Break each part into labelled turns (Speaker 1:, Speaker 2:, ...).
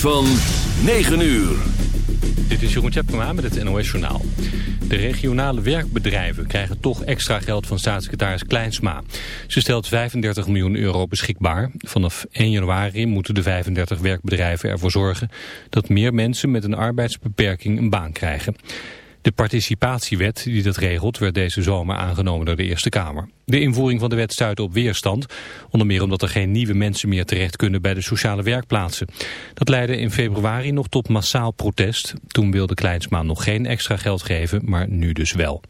Speaker 1: van 9 uur.
Speaker 2: Dit is Jeroen Tjepkema met het NOS Journaal. De regionale werkbedrijven krijgen toch extra geld van staatssecretaris Kleinsma. Ze stelt 35 miljoen euro beschikbaar. Vanaf 1 januari moeten de 35 werkbedrijven ervoor zorgen... dat meer mensen met een arbeidsbeperking een baan krijgen. De participatiewet die dat regelt werd deze zomer aangenomen door de Eerste Kamer. De invoering van de wet stuitte op weerstand, onder meer omdat er geen nieuwe mensen meer terecht kunnen bij de sociale werkplaatsen. Dat leidde in februari nog tot massaal protest. Toen wilde Kleinsma nog geen extra geld geven, maar nu dus wel.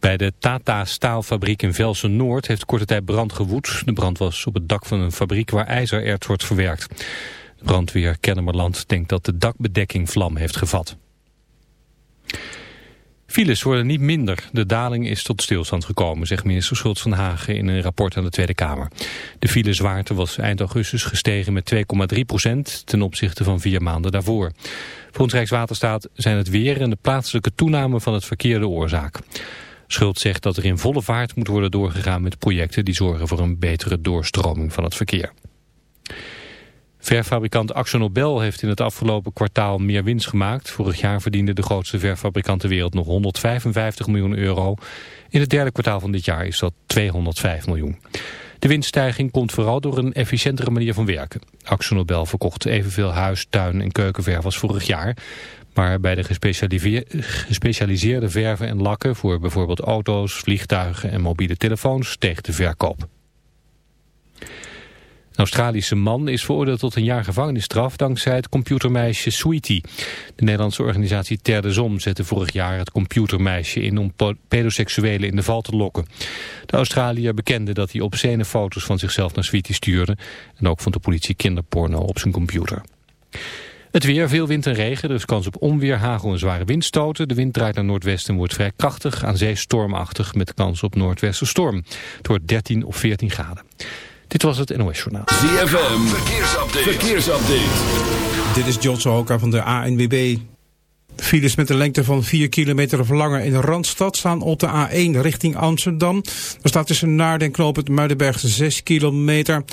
Speaker 2: Bij de Tata staalfabriek in Velsen-Noord heeft korte tijd brand gewoed. De brand was op het dak van een fabriek waar ijzererts wordt verwerkt. Brandweer Kennemerland denkt dat de dakbedekking vlam heeft gevat. Files worden niet minder. De daling is tot stilstand gekomen, zegt minister Schultz van Hagen in een rapport aan de Tweede Kamer. De filezwaarte was eind augustus gestegen met 2,3 procent ten opzichte van vier maanden daarvoor. Volgens Rijkswaterstaat zijn het weer en de plaatselijke toename van het verkeer de oorzaak. Schultz zegt dat er in volle vaart moet worden doorgegaan met projecten die zorgen voor een betere doorstroming van het verkeer. Verfabrikant AxoNobel heeft in het afgelopen kwartaal meer winst gemaakt. Vorig jaar verdiende de grootste verfabrikant ter wereld nog 155 miljoen euro. In het derde kwartaal van dit jaar is dat 205 miljoen. De winststijging komt vooral door een efficiëntere manier van werken. AxoNobel verkocht evenveel huis, tuin en keukenverf als vorig jaar. Maar bij de gespecialiseerde verven en lakken voor bijvoorbeeld auto's, vliegtuigen en mobiele telefoons steeg de verkoop. Een Australische man is veroordeeld tot een jaar gevangenisstraf dankzij het computermeisje Sweetie. De Nederlandse organisatie Ter de Zom zette vorig jaar het computermeisje in om pedoseksuelen in de val te lokken. De Australiër bekende dat hij obscene foto's van zichzelf naar Sweetie stuurde en ook vond de politie kinderporno op zijn computer. Het weer, veel wind en regen, is kans op onweer, hagel en zware windstoten. De wind draait naar noordwesten en wordt vrij krachtig, aan zee stormachtig met kans op noordwesterstorm. Het wordt 13 of 14 graden. Dit was het NOS Journaal.
Speaker 1: ZFM, verkeersupdate. verkeersupdate.
Speaker 3: Dit is John Sohoka van de ANWB. Files met een lengte van 4 kilometer of langer in de Randstad staan op de A1 richting Amsterdam. Er staat tussen Naarden en Knoopend Muidenberg 6 kilometer.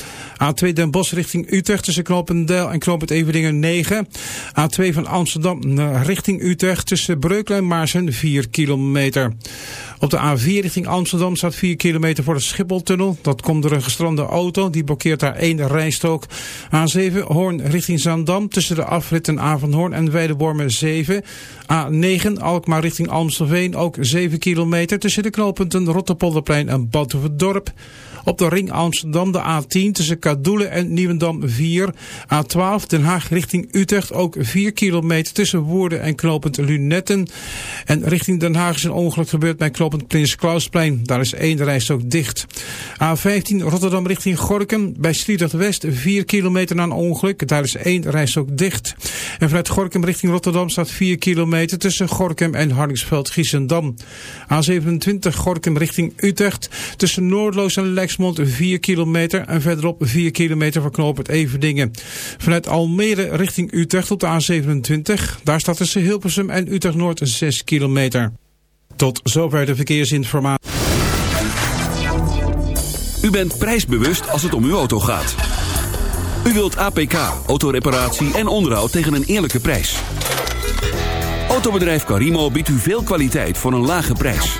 Speaker 3: A2 Den Bosch richting Utrecht tussen Knopendel en Knoopend Everdingen 9. A2 van Amsterdam richting Utrecht tussen Breukelen en Maarsen 4 kilometer. Op de A4 richting Amsterdam staat 4 kilometer voor de Schipholtunnel. Dat komt door een gestrande auto, die blokkeert daar één rijstrook. A7 Hoorn richting Zaandam tussen de afritten Avanhoorn en Weidewormen 7. A9 Alkmaar richting Amstelveen ook 7 kilometer tussen de knooppunten Rotterpolderplein en Badhoevedorp. Op de ring Amsterdam de A10 tussen Kadoelen en Nieuwendam 4. A12 Den Haag richting Utrecht ook 4 kilometer tussen Woerden en knooppunt Lunetten. En richting Den Haag is een ongeluk gebeurd bij knooppunt Prins Klausplein. Daar is één rijstrook dicht. A15 Rotterdam richting Gorkum. Bij Sliedrecht West 4 kilometer na een ongeluk. Daar is één rijstrook dicht. En vanuit Gorkum richting Rotterdam staat 4 kilometer tussen Gorkum en Hardingsveld-Giessendam. A27 Gorkum richting Utrecht. Tussen Noordloos en Lex Lexmond 4 kilometer en verderop 4 kilometer van knooppunt Everdingen. Vanuit Almere richting Utrecht op de A27. Daar staat tussen Hilversum en Utrecht Noord 6 kilometer. Tot zover de verkeersinformatie.
Speaker 1: U bent prijsbewust als het om uw auto gaat. U wilt APK, autoreparatie en onderhoud tegen een eerlijke prijs. Autobedrijf Carimo biedt u veel kwaliteit voor een lage prijs.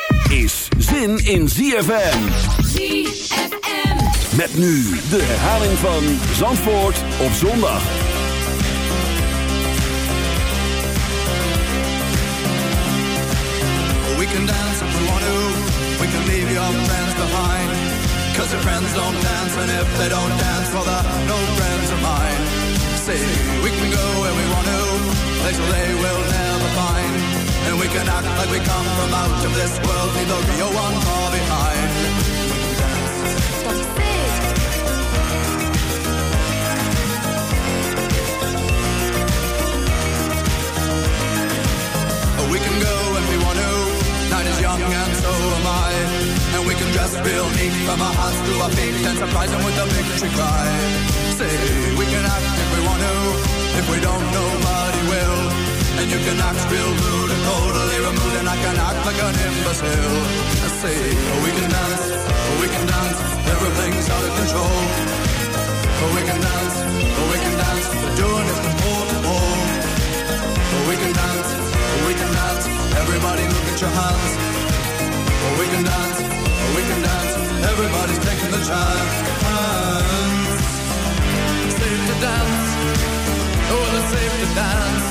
Speaker 1: is zin in ZFM.
Speaker 4: ZFM.
Speaker 1: Met nu de herhaling van Zandvoort op zondag.
Speaker 5: We can dance if we want to. We can leave your friends behind. Cause your friends don't dance, and if they don't dance, well, they're no friends of mine. See, we can go where we want to, places they will never find. And we can act like we come from out of this world, leave the real one far behind. Oh, we can go if we want to. Night is young and so am I. And we can dress real neat from our hearts to our feet and surprise them with a victory cry. Say, we can act if we want to. If we don't, nobody will. And you can act real rude and totally removed, and I can act like an imbecile. I say, oh, we can dance, oh, we can dance, everything's out of control. Oh, we can dance, we can dance, we're doing it from pole to pole. We can dance, we can dance, everybody look at your hands. We can dance, we can dance, everybody's taking the chance. Safe to dance, oh, it's safe to dance.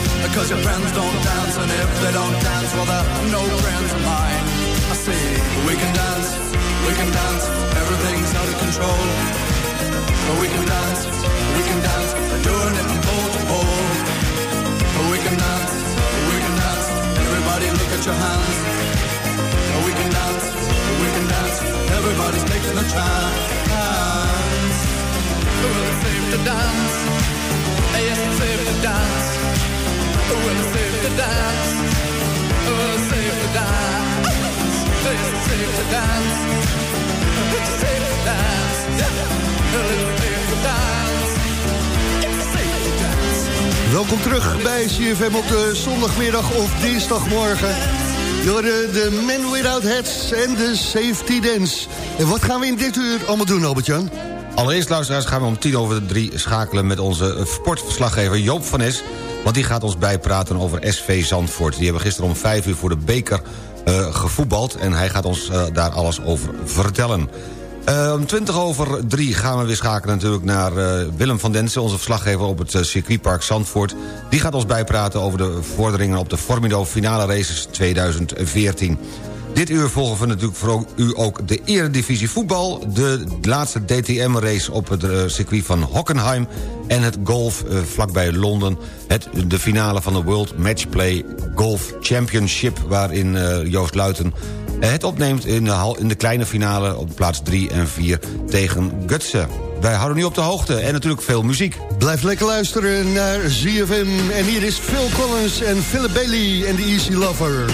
Speaker 5: Because your friends don't dance, and if they don't dance, well, they're no friends of mine. I say we can dance, we can dance. Everything's out of control. But we can dance, we can dance. Doing it from pole to pole. But We can dance, we can dance. Everybody look at your hands. But We can dance, we can dance. Everybody's taking a chance. Well, it's safe to dance. Yes, it's safe to dance. Dance. Dance. Dance. Dance.
Speaker 6: Welkom terug bij CFM op de zondagmiddag of dinsdagmorgen. Door de Men Without Hats en de Safety Dance. En wat gaan we in dit uur allemaal doen, Albert-Jan?
Speaker 7: Allereerst, luisteraars, gaan we om tien over drie schakelen... met onze sportverslaggever Joop van Es. Want die gaat ons bijpraten over SV Zandvoort. Die hebben gisteren om vijf uur voor de beker uh, gevoetbald... en hij gaat ons uh, daar alles over vertellen. Om 20 over drie gaan we weer schakelen natuurlijk naar Willem van Densen... onze verslaggever op het circuitpark Zandvoort. Die gaat ons bijpraten over de vorderingen op de Formido finale races 2014. Dit uur volgen we natuurlijk voor u ook de eredivisie voetbal... de laatste DTM-race op het circuit van Hockenheim... en het golf vlakbij Londen. Het, de finale van de World Matchplay Golf Championship... waarin Joost Luiten het opneemt in de, in de kleine finale op plaats 3 en 4 tegen Gutsen. Wij houden nu op de hoogte en natuurlijk veel muziek.
Speaker 6: Blijf lekker luisteren naar ZFM. En hier is Phil Collins en Philip Bailey en The Easy Lover.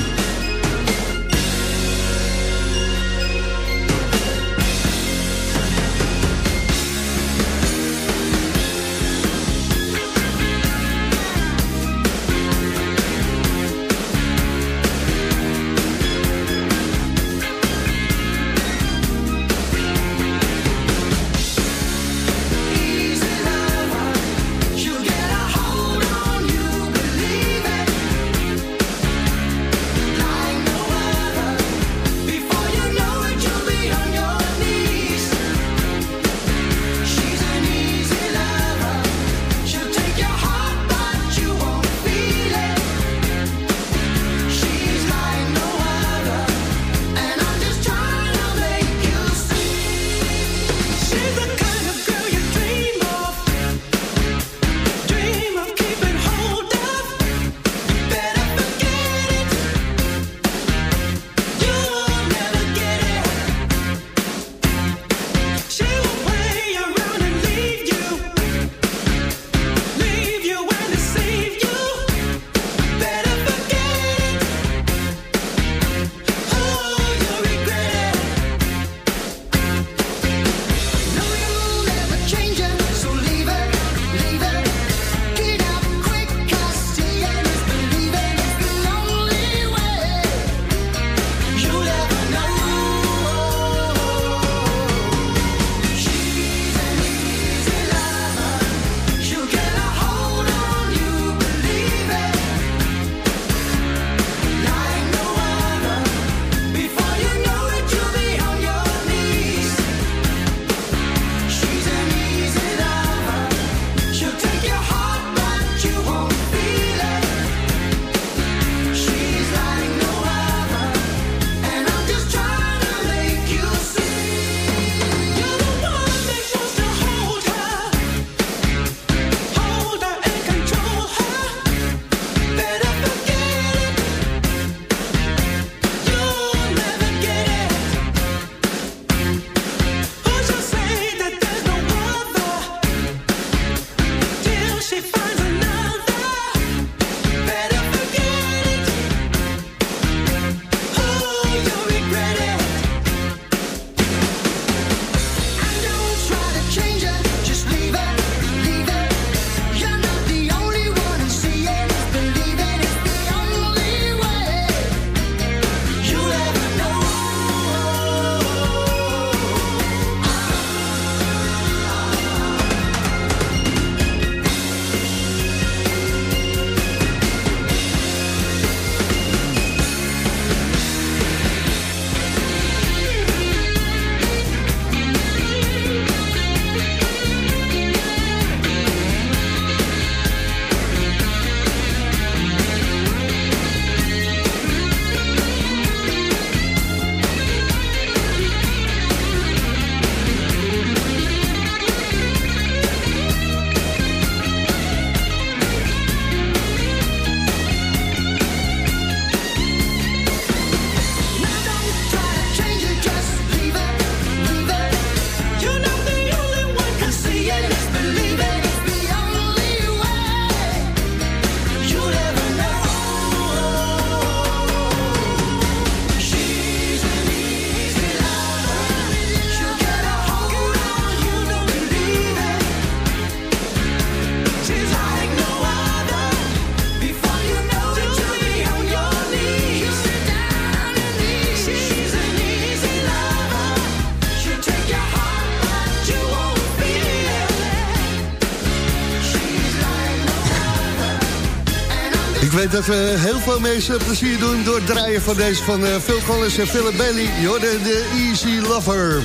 Speaker 6: Weet dat we heel veel mensen plezier doen door het draaien van deze van uh, Phil Collins en Philip Bailey. Jorden de Easy Lover.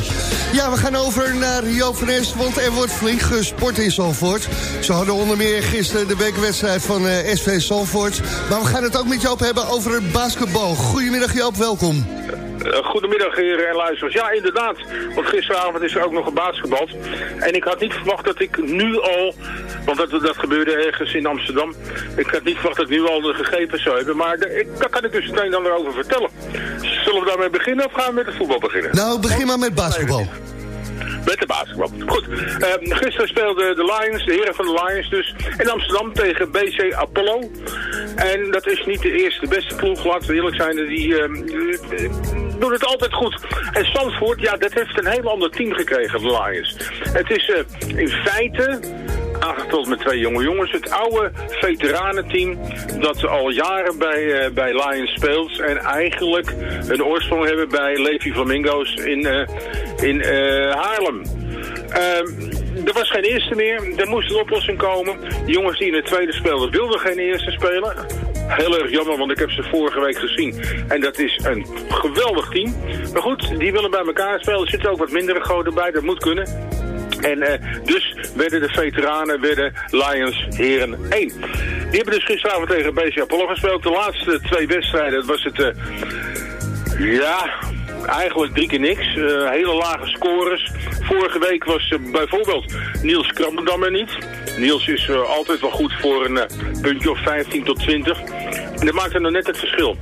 Speaker 6: Ja, we gaan over naar Joop want er wordt flink gesport in Zalvoort. Ze hadden onder meer gisteren de bekerwedstrijd van uh, SV Zalvoort. Maar we gaan het ook met Joop hebben over het basketbal. Goedemiddag Joop, welkom.
Speaker 8: Uh, goedemiddag heren en luisteraars. Ja, inderdaad. Want gisteravond is er ook nog gebasketbald. En ik had niet verwacht dat ik nu al... Want dat, dat gebeurde ergens in Amsterdam. Ik had niet verwacht dat ik nu al de gegevens zou hebben. Maar de, ik, daar kan ik dus meteen dan erover vertellen. Zullen we daarmee beginnen of gaan we met het voetbal beginnen?
Speaker 6: Nou, begin maar met basketbal.
Speaker 8: Met de basketbal. Goed. Uh, gisteren speelden de Lions, de heren van de Lions dus, in Amsterdam tegen BC Apollo. En dat is niet de eerste beste ploeg, laten we eerlijk zijn. Die uh, doen het altijd goed. En Stanford, ja, dat heeft een heel ander team gekregen, de Lions. Het is uh, in feite aangevuld met twee jonge jongens. Het oude veteranenteam dat al jaren bij, uh, bij Lions speelt. En eigenlijk een oorsprong hebben bij Levi Flamingo's in, uh, in uh, Haarlem. er was geen eerste meer. Er moest een oplossing komen. De jongens die in de tweede speelden wilden geen eerste spelen. Heel erg jammer, want ik heb ze vorige week gezien. En dat is een geweldig team. Maar goed, die willen bij elkaar spelen. Er zitten ook wat mindere goden bij, dat moet kunnen. En uh, dus werden de veteranen, werden Lions heren 1. Die hebben dus gisteravond tegen BC Apollo gespeeld. De laatste twee wedstrijden was het... Uh, ja, eigenlijk drie keer niks. Uh, hele lage scores. Vorige week was bijvoorbeeld Niels Krabbendam er niet. Niels is altijd wel goed voor een puntje of 15 tot 20. En dat maakt er nog net het verschil.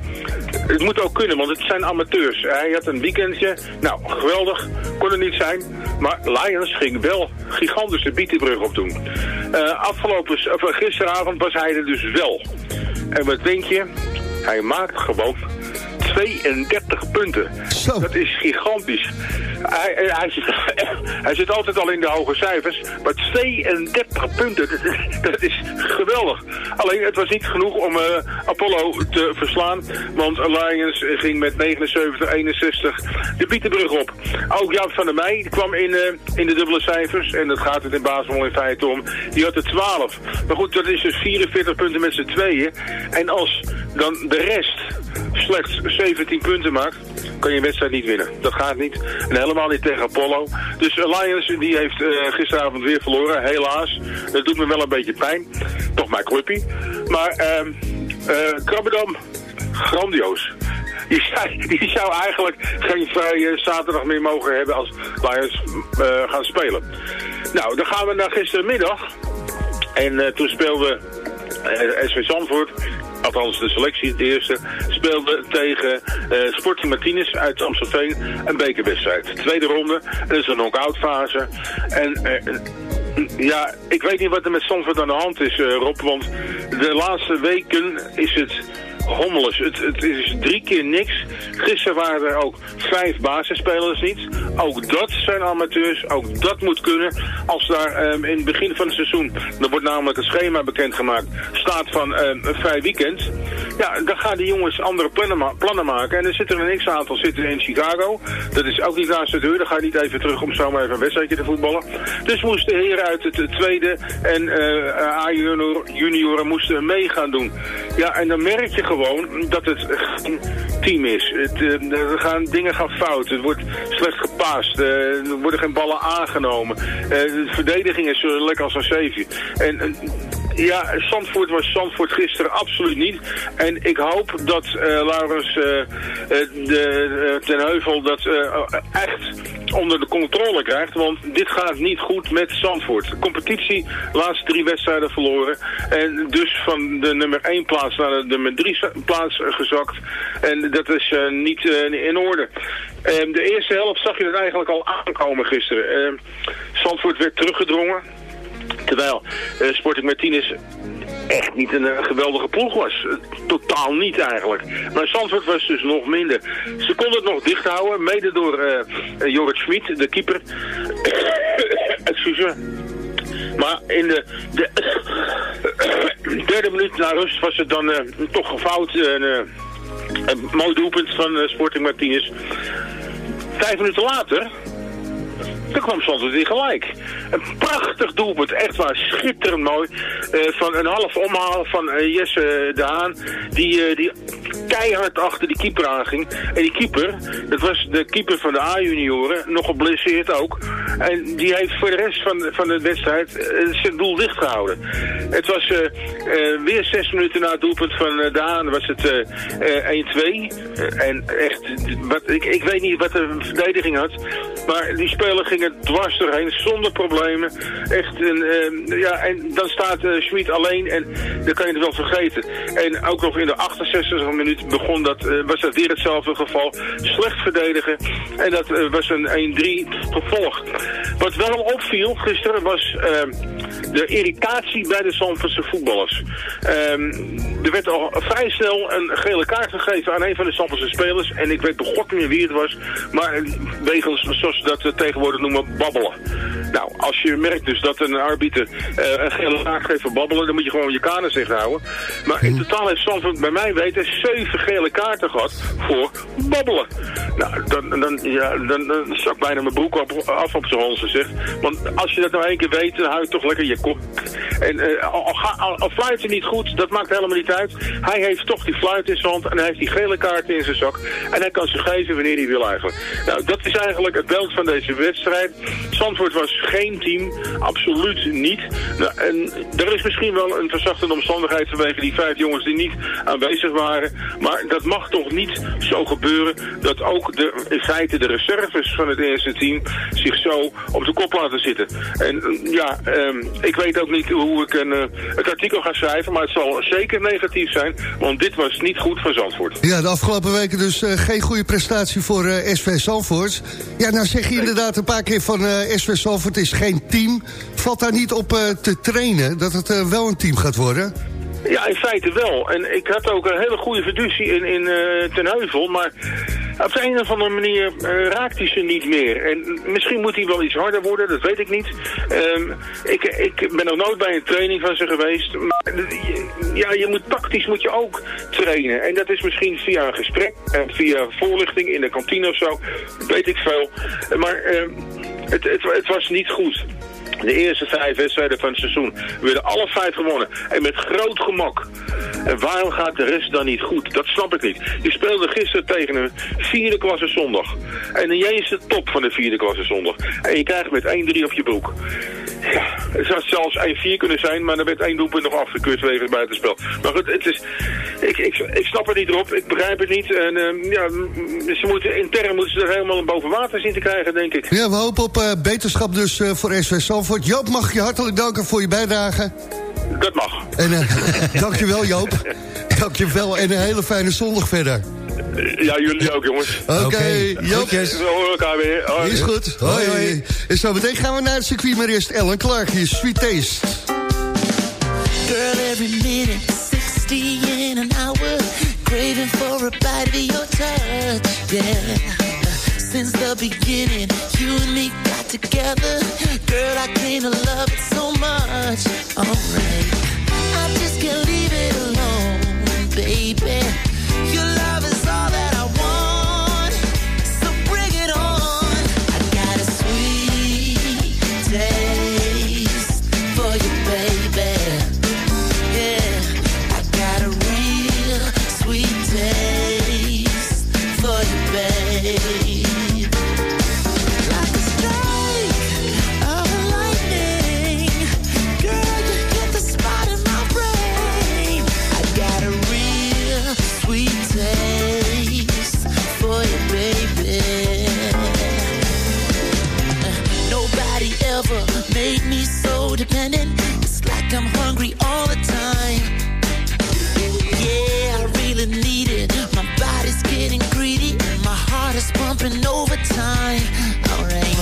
Speaker 8: Het moet ook kunnen, want het zijn amateurs. Hij had een weekendje. Nou, geweldig. Kon er niet zijn. Maar Lions ging wel gigantische bietenbrug op doen. afgelopen, of, gisteravond was hij er dus wel. En wat denk je? Hij maakt gewoon 32 punten.
Speaker 6: Zo.
Speaker 8: Dat is gigantisch. Hij, hij, zit, altijd al in de hoge cijfers, maar 32 punten, dat is, geweldig. Alleen, het was niet genoeg om uh, Apollo te verslaan, want Alliance ging met 79-61 de Bietenbrug op. Ook Jan van der Meij kwam in, uh, in de dubbele cijfers, en dat gaat het in Basel in feite om. Die had er 12. Maar goed, dat is dus 44 punten met z'n tweeën. En als dan de rest slechts 17 punten maakt, kan je een wedstrijd niet winnen. Dat gaat niet. En helemaal niet tegen Apollo. Dus Alliance die heeft uh, gisteravond weer verloren, helaas. Dat doet me wel een beetje pijn. Toch mijn clubje. Maar uh, uh, Krabbedam, grandioos. Die zou, die zou eigenlijk geen vrije zaterdag meer mogen hebben als Lions gaan spelen. Nou, dan gaan we naar gistermiddag. En toen speelde uh, SV Zandvoort althans de selectie, de eerste, speelde tegen uh, Sporting Martinez uit Amstelveen een bekerwedstrijd. Tweede ronde, dat is een knock-out fase. En uh, ja, ik weet niet wat er met Zandvoort aan de hand is, uh, Rob, want de laatste weken is het hommeles. Het, het, is drie keer niks. Gisteren waren er ook vijf basisspelers niet. Ook dat zijn amateurs. Ook dat moet kunnen. Als daar um, in het begin van het seizoen, er wordt namelijk een schema bekendgemaakt, staat van um, een vrij weekend. Ja, dan gaan die jongens andere plannen, ma plannen maken. En er zitten een x-aantal zitten in Chicago. Dat is ook niet naast de deur. Dan ga je niet even terug om zomaar even een wedstrijdje te voetballen. Dus moesten heren uit het tweede en uh, A-junioren moesten mee gaan doen. Ja, en dan merk je gewoon dat het geen team is. Het, uh, er gaan dingen gaan fout. Het wordt slecht gepast. Uh, er worden geen ballen aangenomen. De verdediging is zo lekker als een zeefje. En ja, Zandvoort was Zandvoort gisteren absoluut niet. En ik hoop dat uh, Laurens uh, de, ten Heuvel dat echt onder de controle krijgt. Want dit gaat niet goed met Zandvoort. Competitie, laatste drie wedstrijden verloren. En dus van de nummer 1 plaats naar de nummer 3 plaats gezakt. En dat is niet in orde. de eerste helft zag je het eigenlijk al aankomen gisteren. Zandvoort werd teruggedrongen. Terwijl uh, Sporting Martinez echt niet een, een geweldige ploeg was. Totaal niet eigenlijk. Maar Zandvoort was dus nog minder. Ze konden het nog dicht houden, mede door uh, Jorrit Schmid, de keeper. Excuseer. Maar in de, de derde minuut na rust was het dan toch gefout. Uh, een mooi doelpunt van Sporting Martinez. Vijf minuten later Toen kwam Zandvoort weer gelijk. Een prachtig doelpunt, echt waar, schitterend mooi. Eh, van een half omhaal van eh, Jesse de Haan, die, eh, die keihard achter die keeper aanging. En die keeper, dat was de keeper van de A-junioren, nog geblesseerd ook. En die heeft voor de rest van, van de wedstrijd zijn doel dicht gehouden. Het was weer zes minuten na het doelpunt van de Haan, was het eh, eh, 1-2. Eh, en echt, wat, ik, ik weet niet wat de verdediging had, maar die speler ging er dwars doorheen, zonder problemen. Echt, een, eh, ja, en dan staat eh Schmid alleen en dan kan je het wel vergeten. En ook nog in de 68e minuut begon dat, eh, was dat weer hetzelfde geval. Slecht verdedigen en dat eh, was een 1-3 gevolg. Wat wel opviel gisteren was eh, de irritatie bij de Zandvoortse voetballers. Ehm, er werd al vrij snel een gele kaart gegeven aan een van de Zandvoortse spelers. En ik weet bij god niet meer wie het was. Maar wegens, zoals dat tegenwoordig noemen, babbelen. Nou, als je merkt dus dat een arbiter eh, een gele kaart geeft voor babbelen, dan moet je gewoon je kanen zich houden. Maar in totaal heeft Zandvoort bij mij weten zeven gele kaarten gehad voor babbelen. Nou, dan, dan, ja, dan, dan zak bijna mijn broek op, af op zijn hals gezegd. Want als je dat nou één keer weet, dan hou je toch lekker je kop. En eh, al, al, al fluit hij niet goed, dat maakt helemaal niet uit. Hij heeft toch die fluit in zijn hand en hij heeft die gele kaarten in zijn zak. En hij kan ze geven wanneer hij wil eigenlijk. Nou, dat is eigenlijk het beeld van deze wedstrijd. Zandvoort was geen team, absoluut niet. Nou, en er is misschien wel een verzachtende omstandigheid vanwege die vijf jongens die niet aanwezig waren. Maar dat mag toch niet zo gebeuren dat ook de, in feite de reserves van het eerste team zich zo op de kop laten zitten. En eh, ja, ehm, ik weet ook niet hoe ik een, eh, het artikel ga schrijven, maar het zal zeker negatief zijn, want dit was niet goed voor Zandvoort.
Speaker 6: Ja, de afgelopen weken dus eh, geen goede prestatie voor eh, SV Zandvoort. Ja, nou zeg je inderdaad een paar keer van eh, SV Zandvoort is geen team. Valt daar niet op eh, te trainen dat het eh, wel een team gaat worden?
Speaker 8: Ja, in feite wel. En ik had ook een hele goede fiducie in, in eh, Ten Heuvel, maar op de een of andere manier eh, raakt hij ze niet meer. En misschien moet hij wel iets harder worden, dat weet ik niet. Ehm, ik, ik ben nog nooit bij een training van ze geweest. Maar eh, ja, je moet tactisch moet je ook trainen. En dat is misschien via een gesprek, en via voorlichting in de kantine of zo, weet ik veel. Maar ehm, het, het was niet goed. De eerste vijf wedstrijden van het seizoen werden alle vijf gewonnen. En met groot gemak. En waarom gaat de rest dan niet goed? Dat snap ik niet. Je speelde gisteren tegen een vierde klasse zondag. En jij is de top van de vierde klasse zondag. En je krijgt met 1-3 op je broek. Ja, het zou zelfs 1-4 kunnen zijn, maar dan werd één doelpunt nog afgekeurd wegens buitenspel. Maar goed, het is, ik, ik, ik snap het niet erop, ik begrijp het niet. En ehm, ja, ze moeten, intern moeten ze er helemaal boven water zien te krijgen, denk ik.
Speaker 6: Ja, we hopen op eh, beterschap dus eh, voor SV Zandvoort. Joop, mag ik je hartelijk danken voor je bijdrage.
Speaker 8: Dat mag.
Speaker 6: En eh dankjewel Joop. Dankjewel en een hele fijne zondag verder.
Speaker 8: Ja, jullie ook, jongens.
Speaker 6: Oké, Joop.
Speaker 8: We horen elkaar weer. Hoi.
Speaker 6: Is goed. Hoi, hoi. En zo meteen gaan we naar het circuit, maar eerst Ellen Clark, hier Sweet Taste.
Speaker 9: Girl, every minute, 60 in an hour. Craving for a bite of your touch, yeah. Since the beginning, you and me got together. Girl, I came to love it so much. Alright, I just can't leave it alone, baby. So dependent. It's like I'm hungry all the time. Yeah, I really need it. My body's getting greedy. and My heart is pumping overtime. Alright.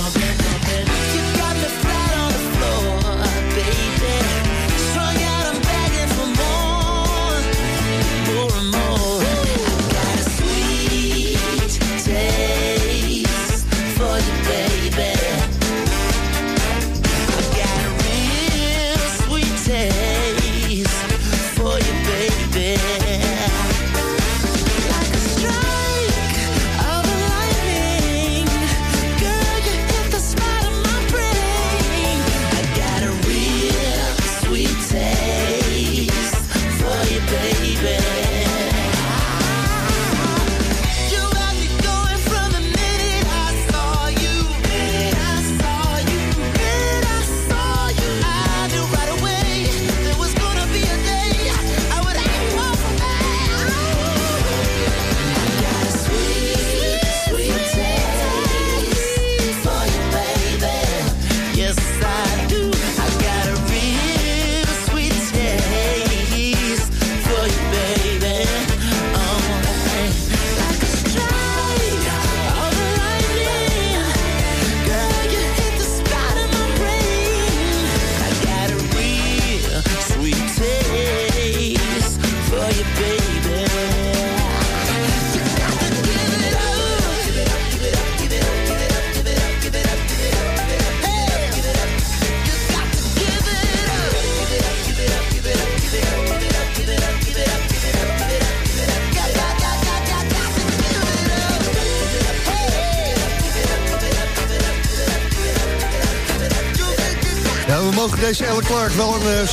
Speaker 6: Mogen deze Elle Clark wel een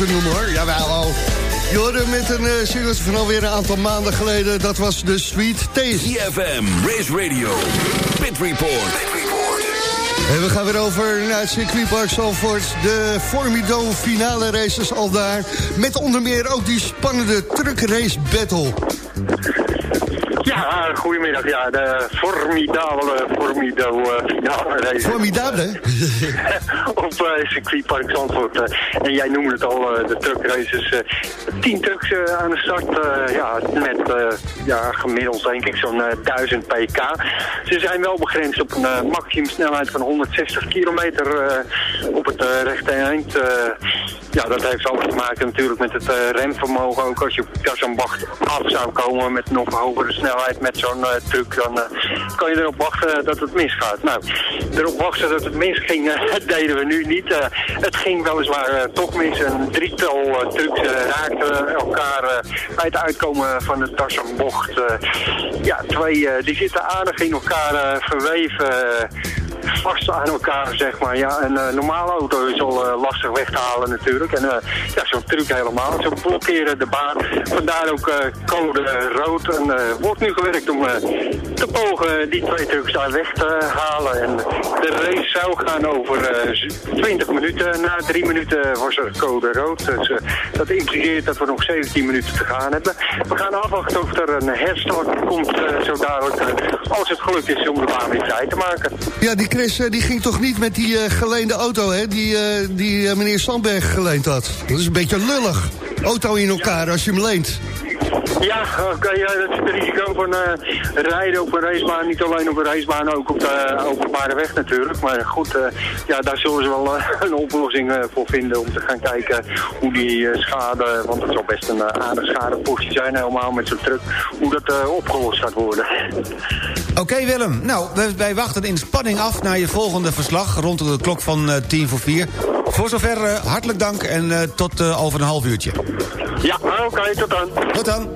Speaker 6: uh, noemen hoor. Jawel. Je hoorde met een uh, van alweer een aantal maanden geleden. Dat was de Sweet Taste.
Speaker 1: CFM, Race Radio, Pit Report.
Speaker 6: En we gaan weer over naar het circuitpark Zandvoort. De Formido finale races al daar. Met onder meer ook die spannende truckrace battle.
Speaker 10: Ja, goedemiddag. Ja, de formidabele Formido uh, finale race.
Speaker 6: Formidabele?
Speaker 10: Op uh, circuitpark Zandvoort. Uh, en jij noemde het al, de truck races. tien trucks aan de start. ja, met ja, gemiddeld denk ik zo'n 1000 pk. Ze zijn wel begrensd op een maximum snelheid van 160 kilometer op het rechte eind. Ja, dat heeft alles te maken natuurlijk met het remvermogen. Ook als je bocht af zou komen met nog hogere snelheid met zo'n uh, truck, dan uh, kan je erop wachten dat het misgaat. Nou, erop wachten dat het misging, uh, deden we nu niet. het ging weliswaar toch mis. Een drietal trucks raakten elkaar bij het uitkomen van de Tarzanbocht. ja, twee die zitten aardig in elkaar verweven vast aan elkaar, zeg maar. Ja, een uh, normale auto is al uh, lastig weg te halen natuurlijk. En uh, ja, zo'n truc helemaal. Ze blokkeren de baan. Vandaar ook code rood. En wordt nu gewerkt om te pogen die twee trucks daar weg te halen. En de race zou gaan over 20 minuten. Na drie minuten was er code rood. Dus dat impliceert dat we nog 17 minuten te gaan hebben. We gaan afwachten of er een herstart komt zo dadelijk. als het gelukt is om de baan weer vrij te maken.
Speaker 6: Ja, die Chris die ging toch niet met die uh, geleende auto, hè? Die, uh, die meneer Sandberg geleend had. Dat is een beetje lullig. Auto in elkaar als je hem leent.
Speaker 10: Ja, oké, ja, dat is het risico van rijden op een racebaan. Niet alleen op een racebaan, ook op de openbare weg natuurlijk. Maar goed, ja, daar zullen ze wel een oplossing voor vinden om te gaan kijken hoe die schade, want het zal best een aardige schadeportie zijn helemaal met zo'n truck, hoe dat opgelost gaat worden.
Speaker 11: Oké Willem, nou, wij wachten in spanning af naar je volgende verslag rond de klok van tien voor vier. Voor zover uh, hartelijk dank en uh, tot over een half uurtje.
Speaker 10: Ja, oké, okay, tot dan.
Speaker 11: Tot dan.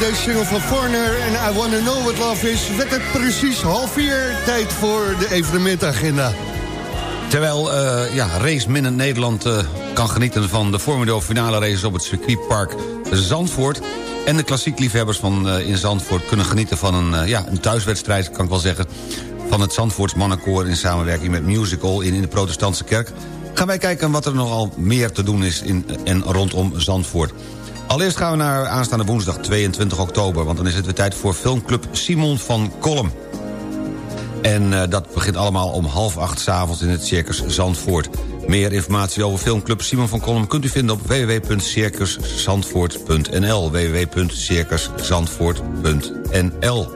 Speaker 6: Deze single van Foreigner en I Wanna Know What Love Is... werd het precies half vier tijd voor de evenementagenda.
Speaker 7: Terwijl uh, ja, race minnend Nederland uh, kan genieten van de Formule finale races op het circuitpark Zandvoort... en de klassiek liefhebbers van uh, in Zandvoort kunnen genieten van een, ja, een thuiswedstrijd, kan ik wel zeggen... van het Zandvoorts mannenkoor in samenwerking met Musical in, in de protestantse kerk... gaan wij kijken wat er nogal meer te doen is in en rondom Zandvoort. Allereerst gaan we naar aanstaande woensdag 22 oktober... want dan is het weer tijd voor filmclub Simon van Kolm. En uh, dat begint allemaal om half acht s'avonds in het Circus Zandvoort. Meer informatie over filmclub Simon van Kolm kunt u vinden op www.circuszandvoort.nl www.circuszandvoort.nl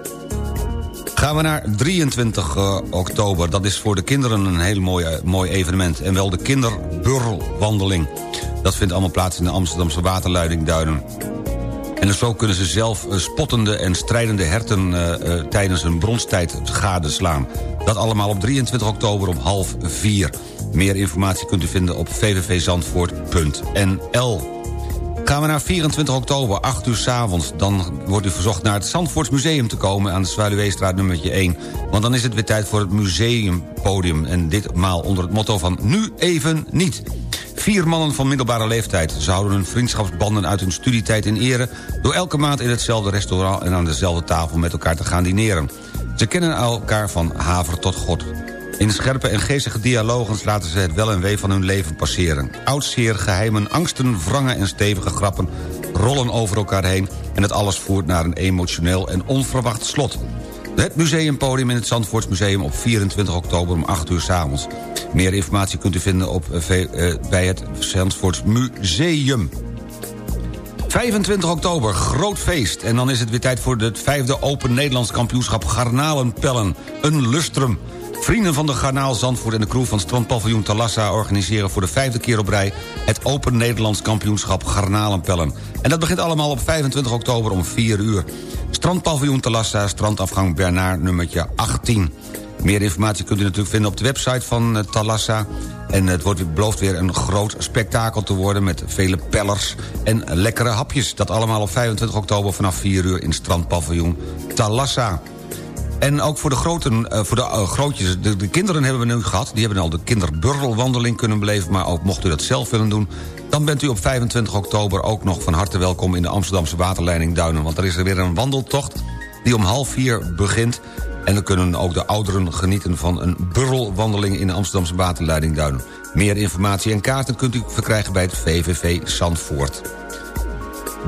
Speaker 7: Gaan we naar 23 uh, oktober. Dat is voor de kinderen een heel mooi, uh, mooi evenement. En wel de kinderburlwandeling. Dat vindt allemaal plaats in de Amsterdamse waterleidingduinen. En zo kunnen ze zelf uh, spottende en strijdende herten uh, uh, tijdens hun bronstijd gadeslaan. Dat allemaal op 23 oktober om half vier. Meer informatie kunt u vinden op www.zandvoort.nl. Gaan we naar 24 oktober, 8 uur s avonds. Dan wordt u verzocht naar het Zandvoortsmuseum te komen... aan de Zwaluweestraat nummertje 1. Want dan is het weer tijd voor het museumpodium. En ditmaal onder het motto van nu even niet. Vier mannen van middelbare leeftijd. Ze houden hun vriendschapsbanden uit hun studietijd in ere... door elke maand in hetzelfde restaurant en aan dezelfde tafel met elkaar te gaan dineren. Ze kennen elkaar van haver tot god. In scherpe en geestige dialogens laten ze het wel en wee van hun leven passeren. Oudseer, geheimen, angsten, wrangen en stevige grappen rollen over elkaar heen... en het alles voert naar een emotioneel en onverwacht slot. Het museumpodium in het Zandvoortsmuseum op 24 oktober om 8 uur s avonds. Meer informatie kunt u vinden op, uh, bij het Zandvoorts Museum. 25 oktober, groot feest. En dan is het weer tijd voor het vijfde Open Nederlands kampioenschap Garnalenpellen. Een lustrum. Vrienden van de Garnaal Zandvoort en de crew van strandpaviljoen Talassa... organiseren voor de vijfde keer op rij... het Open Nederlands kampioenschap Garnalenpellen. En dat begint allemaal op 25 oktober om 4 uur. Strandpaviljoen Talassa, strandafgang Bernard nummertje 18. Meer informatie kunt u natuurlijk vinden op de website van uh, Talassa. En het wordt beloofd weer een groot spektakel te worden... met vele pellers en lekkere hapjes. Dat allemaal op 25 oktober vanaf 4 uur in strandpaviljoen Talassa. En ook voor de, groten, uh, voor de uh, grootjes, de, de, kinderen hebben we nu gehad. Die hebben al de kinderburrelwandeling kunnen beleven. Maar ook mocht u dat zelf willen doen... dan bent u op 25 oktober ook nog van harte welkom... in de Amsterdamse waterleiding Duinen. Want er is er weer een wandeltocht die om half vier begint. En dan kunnen ook de ouderen genieten van een burrelwandeling... in de Amsterdamse waterleiding Duinen. Meer informatie en kaarten kunt u verkrijgen bij het VVV Zandvoort.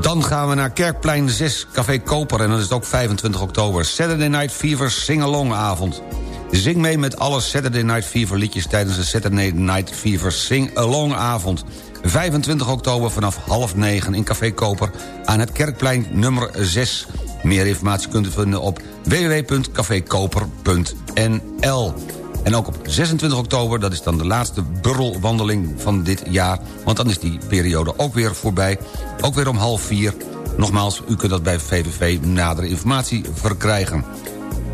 Speaker 7: Dan gaan we naar Kerkplein 6, Café Koper. En dan is ook 25 oktober. Saturday Night Fever Sing-Along avond. Zing mee met alle Saturday Night Fever liedjes... tijdens de Saturday Night Fever Sing-Along avond. 25 oktober vanaf half negen in Café Koper... aan het Kerkplein nummer 6. Meer informatie kunt u vinden op www.cafekoper.nl. En ook op 26 oktober, dat is dan de laatste burrelwandeling van dit jaar... want dan is die periode ook weer voorbij. Ook weer om half vier. Nogmaals, u kunt dat bij VVV nadere informatie verkrijgen.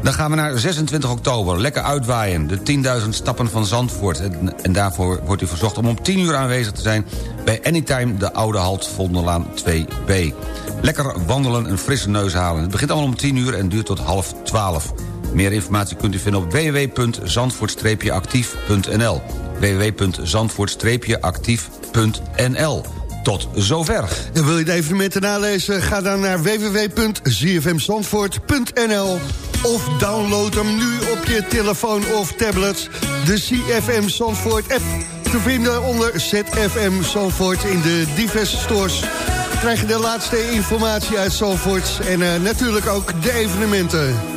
Speaker 7: Dan gaan we naar 26 oktober. Lekker uitwaaien. De 10.000 stappen van Zandvoort. En, daarvoor wordt u verzocht om om 10 uur aanwezig te zijn... bij Anytime de Oude Halt Vondellaan 2B. Lekker wandelen, een frisse neus halen. Het begint allemaal om 10 uur en duurt tot half 12. Meer informatie kunt u vinden op www.zandvoort-actief.nl www.zandvoort-actief.nl tot zover.
Speaker 6: En wil je de evenementen nalezen? Ga dan naar www.zfmzandvoort.nl of download hem nu op je telefoon of tablet. De CFM Zandvoort app te vinden onder ZFM Zandvoort in de diverse stores. Krijg je de laatste informatie uit Zandvoort en uh, natuurlijk ook de evenementen.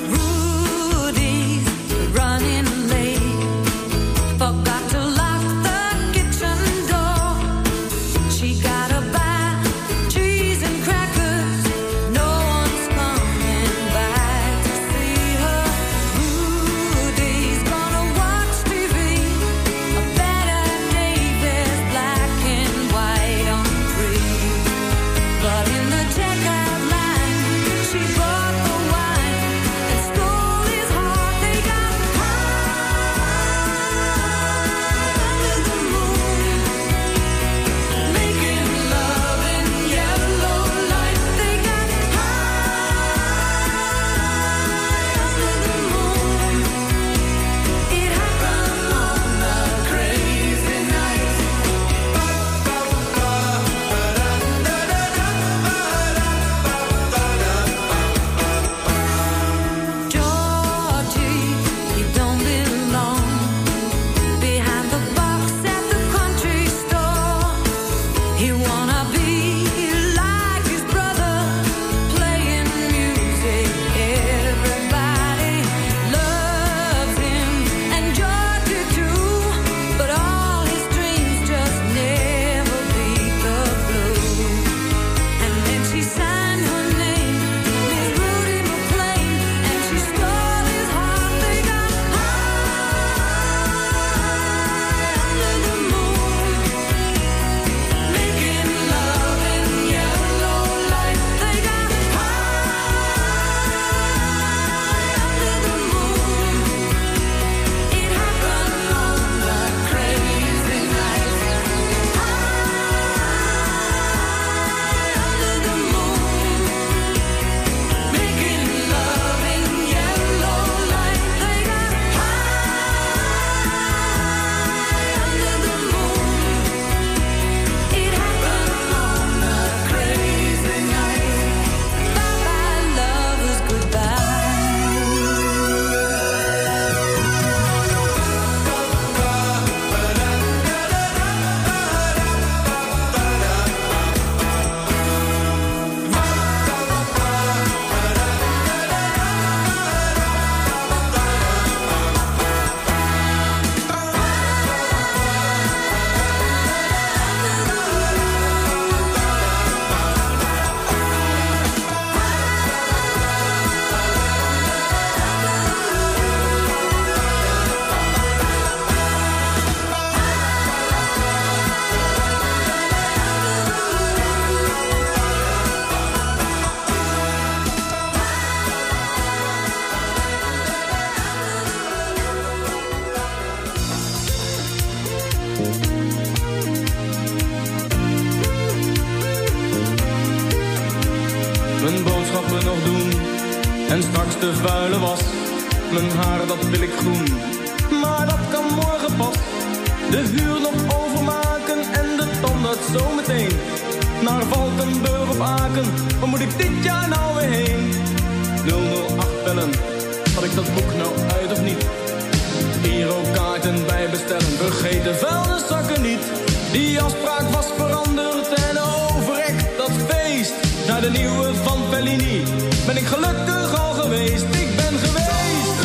Speaker 12: Naar de nieuwe van Bellini ben ik gelukkig al geweest. Ik ben geweest.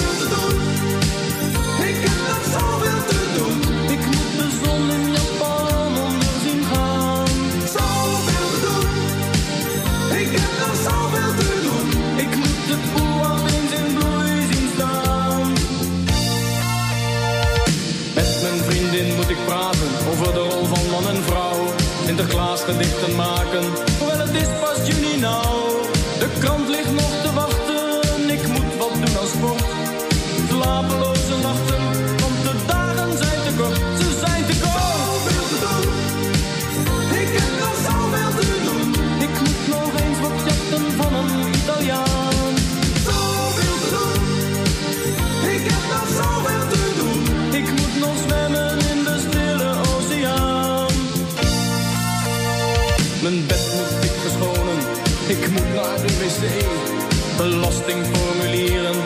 Speaker 12: Ik heb nog zoveel te doen. Ik moet de zon in Japan onder zien gaan. Zoveel te doen. Ik heb nog zoveel te doen. Ik moet de boel eens in bloei zien staan. Met mijn vriendin moet ik praten over de rol van man en vrouw. Sinterklaas gedichten maken, Belastingformulieren,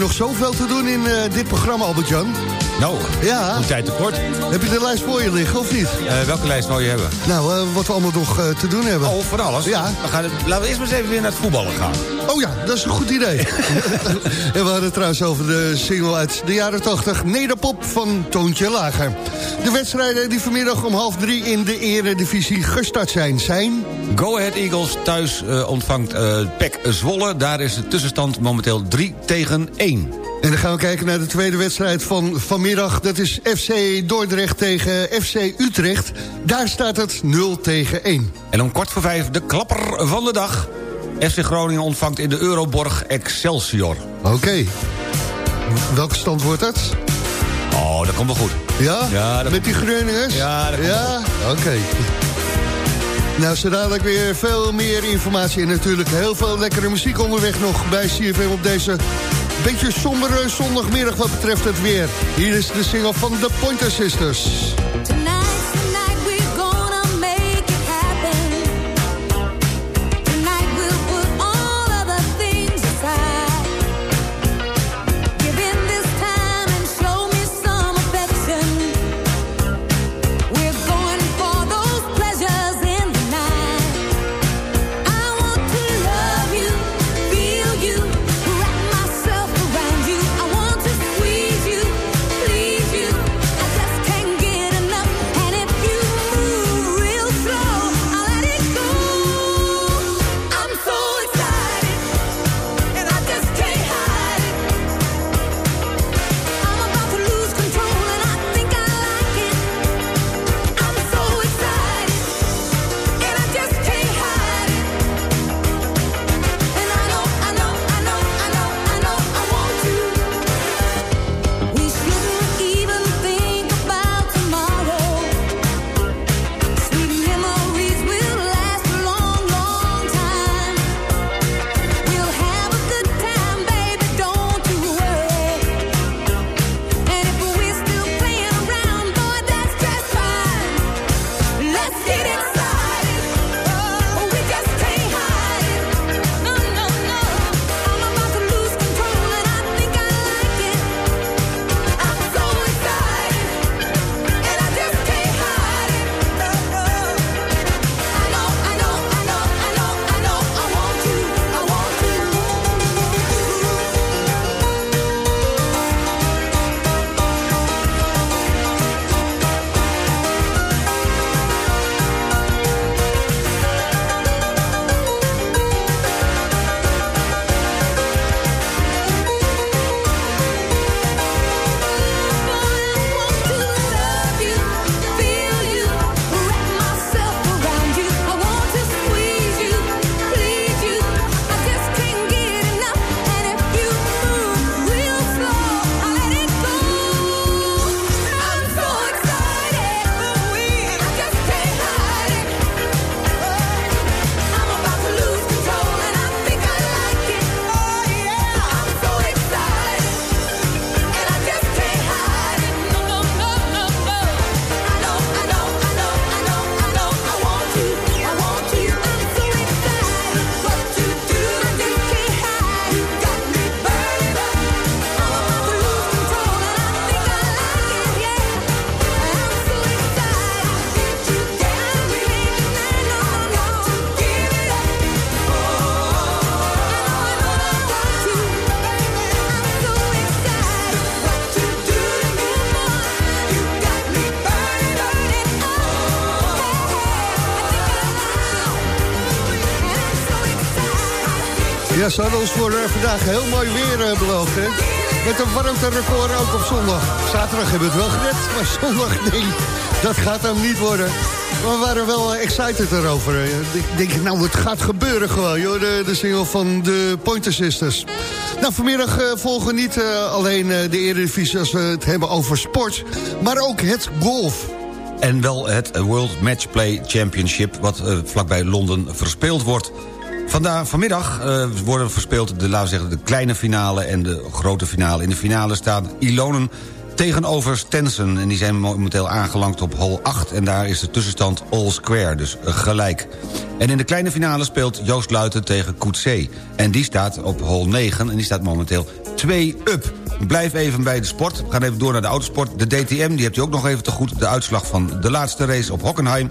Speaker 6: hebben nog zoveel te doen in eh, dit programma, Albert-Jan.
Speaker 7: Nou,
Speaker 6: Ja.
Speaker 7: een tijd tekort.
Speaker 6: Heb je de lijst voor je liggen, of niet?
Speaker 7: Eh, welke lijst wil je hebben?
Speaker 6: Nou, eh, wat we allemaal nog te doen hebben.
Speaker 7: Oh, van alles?
Speaker 6: Ja.
Speaker 7: We gaan, laten we eerst maar eens even weer naar het voetballen gaan.
Speaker 6: Oh ja, dat is een goed idee. en we hadden het trouwens over de single uit de jaren 80, Nederpop van Toontje Lager. De wedstrijden die vanmiddag om half drie in de eredivisie gestart zijn, zijn...
Speaker 7: Go Ahead Eagles thuis eh, ontvangt eh PEC Zwolle. Daar is de tussenstand momenteel 3 tegen 1.
Speaker 6: En dan gaan we kijken naar de tweede wedstrijd van vanmiddag. Dat is FC Dordrecht tegen FC Utrecht. Daar staat het 0 tegen 1.
Speaker 7: En om kwart voor vijf de klapper van de dag. FC Groningen ontvangt in de Euroborg Excelsior.
Speaker 6: Oké. Welke stand wordt het?
Speaker 7: Oh, dat komt wel goed.
Speaker 6: Ja?
Speaker 7: Ja, dat
Speaker 6: Met die Groningers?
Speaker 7: Ja, dat komt
Speaker 6: Ja? Oké. Nou, zo dadelijk weer veel meer informatie en natuurlijk heel veel lekkere muziek onderweg nog bij CFM op deze beetje sombere zondagmiddag wat betreft het weer. Hier is de single van The Pointer Sisters. Ons voor eh, vandaag heel mooi weer eh, beloofd, hè? Met een warmterecord ook op zondag. Zaterdag hebben we het wel gered, maar zondag, nee, dat gaat hem niet worden. Maar we waren wel eh, excited erover. Ik denk, nou, het gaat gebeuren gewoon, joh. De, single van de Pointer Sisters. Nou, vanmiddag volgen niet alleen de Eredivisie als we het hebben over sport... maar ook het golf.
Speaker 7: En wel het World Matchplay Championship... wat vlakbij Londen verspeeld wordt. Vandaag, vanmiddag eh, worden verspeeld de, laten de kleine finale en de grote finale. In de finale staat Ilonen tegenover Stenson. En die zijn momenteel aangelangt op hole 8. En daar is de tussenstand all square, dus gelijk. En in de kleine finale speelt Joost Luiten tegen Coetzee. En die staat op hole 9 en die staat momenteel 2 up. Blijf even bij de sport. We gaan even door naar de autosport. De DTM, die hebt u ook nog even te goed. De uitslag van de laatste race op Hockenheim.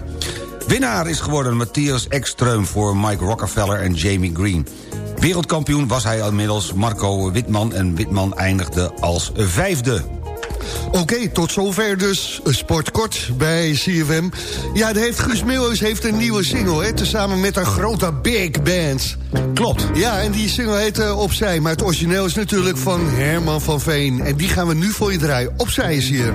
Speaker 7: Winnaar is geworden Matthias Ekström voor Mike Rockefeller en Jamie Green. Wereldkampioen was hij inmiddels Marco Witman... en Witman eindigde als vijfde.
Speaker 6: Oké, tot zover dus Sportkort bij CFM. Ja, de heeft Guus Meeuwis heeft een nieuwe single, hè, tezamen met een grote big band.
Speaker 7: Klopt.
Speaker 6: Ja, en die single heet uh, Opzij, maar het origineel is natuurlijk van Herman van Veen. En die gaan we nu voor je draaien. Opzij is hier.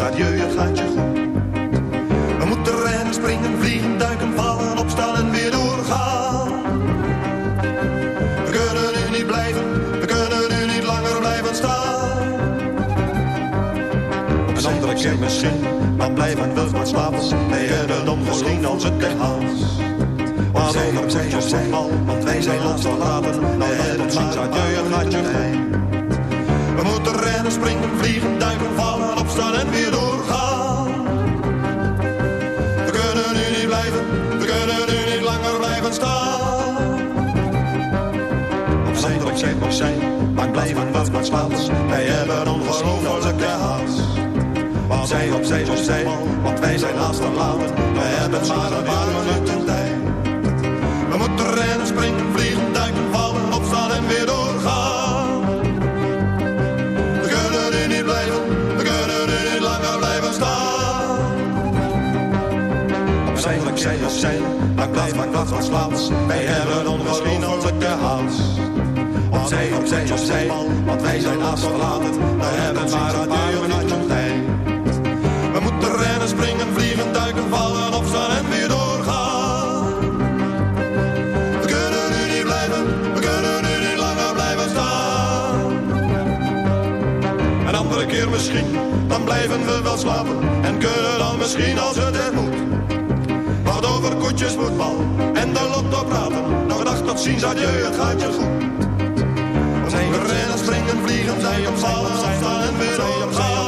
Speaker 13: Ziens, adieu, het gaat je goed. We moeten rennen, springen, vliegen, duiken, vallen, opstaan en weer doorgaan. We kunnen nu niet blijven, we kunnen nu niet langer blijven staan. Een andere keer misschien, dan blijven we wat slapen. Wij hebben dan misschien als het echt haast. Maar over opzij, opzij, want wij zijn laatst al laten. Wij hebben ziens, adieu, het gaat je goed. Springen, vliegen, duiken, vallen, opstaan en weer doorgaan. We kunnen nu niet blijven, we kunnen nu niet langer blijven staan. Opzij, opzij, opzij, maar blijven we maar slapen. Wij hebben ongelofelijke haast. Opzij, opzij, opzij, want wij zijn haast te laat. We hebben maar een paar minuten tijd. Opzij, maar blijf maar kwart wat slaats. Wij hebben ongelofelijke haast. Opzij, opzij, opzij, want wij zijn haast verlaten. We hebben maar een paar minuten tijd. We moeten rennen, springen, vliegen, duiken, vallen, opstaan en weer doorgaan. We kunnen nu niet blijven, we kunnen nu niet langer blijven staan. Een andere keer misschien, dan blijven we wel slapen. En kunnen dan misschien als het er moet. En de lotto praten. Nog dag tot ziens, adieu, het gaat je goed. We rennen, springen, vliegen, zij opvallen, opstaan en weer doorgaan.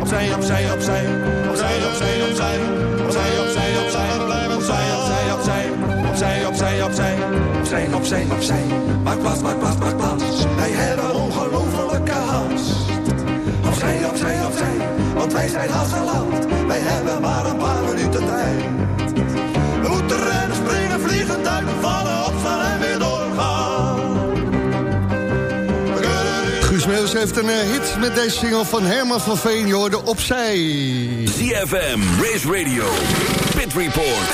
Speaker 13: Opzij, opzij, opzij, opzij, opzij, opzij, opzij, opzij, opzij, blijven opzij, opzij, opzij, opzij, opzij, opzij, opzij, opzij, opzij. Maak plaats, maak plaats, maak plaats. Wij hebben ongelofelijke haast. Opzij, opzij, opzij, want wij zijn haast te laat. Wij hebben maar een paar
Speaker 6: heeft een eh, hit met deze single van Herman van Veen. Je hoorde Opzij.
Speaker 1: CFM, Race Radio, Pit Report.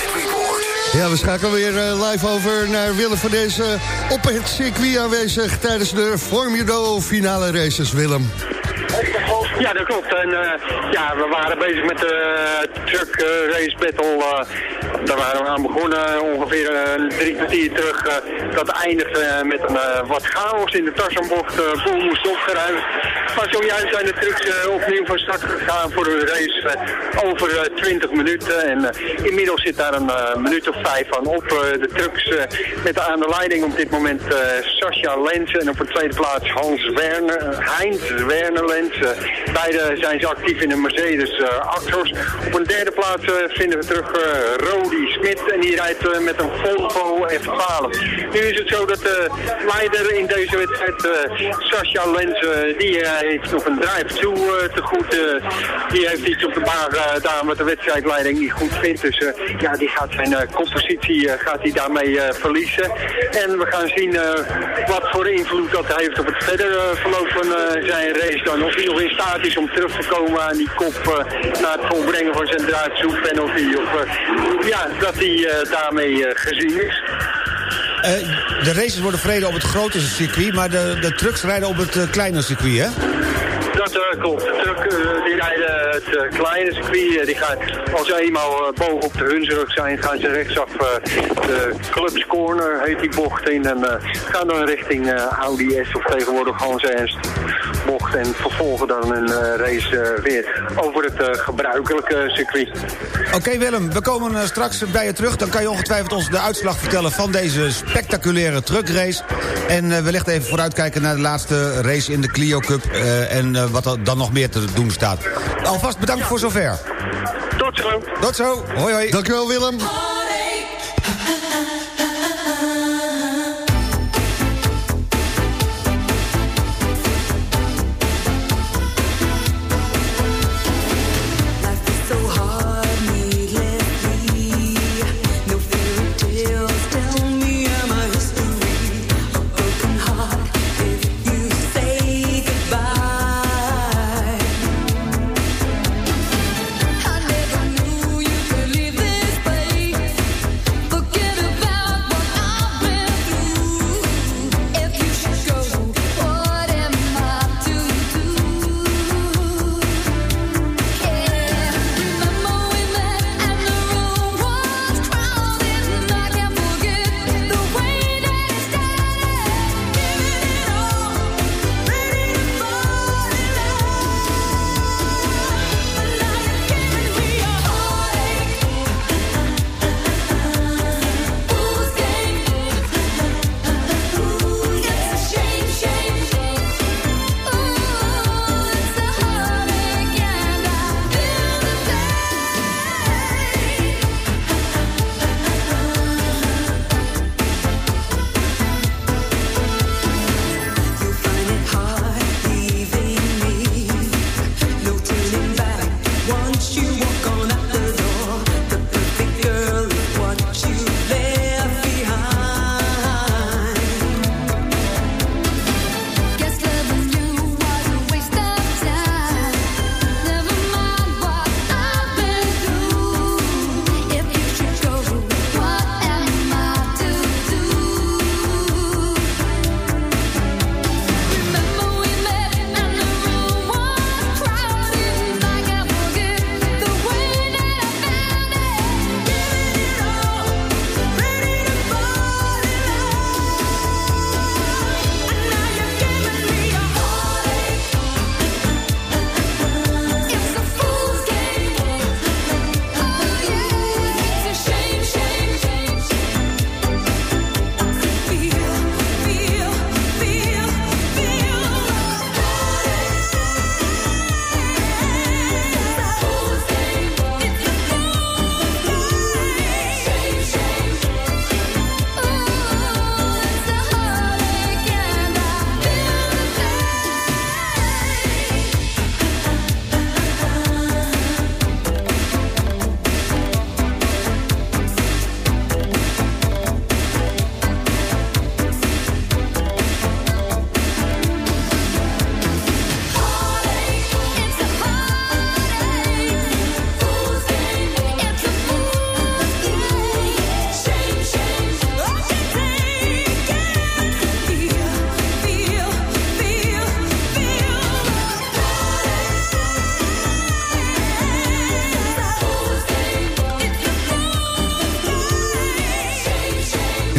Speaker 6: Ja, we schakelen weer eh, live over naar Willem van deze op het circuit aanwezig tijdens de Formudo finale races, Willem.
Speaker 8: Ja, dat klopt. En eh, ja, we waren bezig met de truck race battle
Speaker 10: daar waren we aan begonnen, ongeveer een drie kwartier terug. eh, dat eindigde met een eh, wat chaos in de Tarzanbocht. eh vol moest opgeruimd. Maar zojuist zijn de trucks eh, opnieuw van start gegaan voor een race eh, over eh, 20 minuten. En eh, inmiddels zit daar een eh, minuut of vijf aan op. Eh, de trucks eh, met aan de leiding op dit moment eh Sascha Lens en op de tweede plaats Hans Werner, eh, Heinz Werner Lens. Eh, beide zijn ze actief in de Mercedes eh Actros. Op een derde plaats eh, vinden we terug eh Rodi Smit en die rijdt eh, met een Volvo F12. Nu is het zo dat de leider in deze wedstrijd, eh Sascha Lens, eh, die eh, heeft nog een drive-to eh, te goed. eh, die heeft iets op de baan eh, gedaan wat de wedstrijdleiding niet goed vindt. Dus ja, die gaat zijn compositie gaat hij daarmee verliezen. En we gaan zien wat voor invloed dat heeft op het verdere verloop van zijn race dan. Of hij nog in staat is om terug te komen aan die kop na het volbrengen van zijn drive-to penalty. Of ja, dat hij daarmee gezien is.
Speaker 7: De races worden verreden op het grote circuit... maar de, de trucks rijden op het kleine circuit, hè?
Speaker 10: Dat eh, klopt. De truck eh, die rijden het eh, kleine circuit. eh, die gaan, als ze eenmaal uh, boven op de Hunsrug zijn, gaan ze rechtsaf eh, de Clubs Corner, heet die bocht in. En eh, gaan dan richting eh, Audi S of tegenwoordig Hans Ernst bocht. En vervolgen dan een eh, race eh, weer over het eh, gebruikelijke circuit.
Speaker 7: Oké Willem, we komen eh, straks bij je terug. Dan kan je ongetwijfeld ons de uitslag vertellen van deze spectaculaire truckrace. En eh, wellicht even vooruitkijken naar de laatste race in de Clio Cup. eh, en eh, wat er dan nog meer te doen staat. Alvast bedankt voor zover.
Speaker 10: Tot zo.
Speaker 7: Tot zo. Hoi hoi.
Speaker 6: Dankjewel Willem.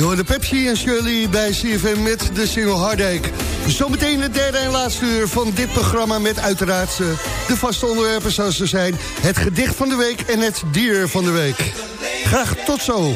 Speaker 14: hoorde Pepsi en Shirley bij CFM met de single Hardake. Zometeen de derde en laatste uur van dit programma... met uiteraard eh, de vaste onderwerpen zoals ze zijn. Het gedicht van de week en het dier van de week. Graag tot zo.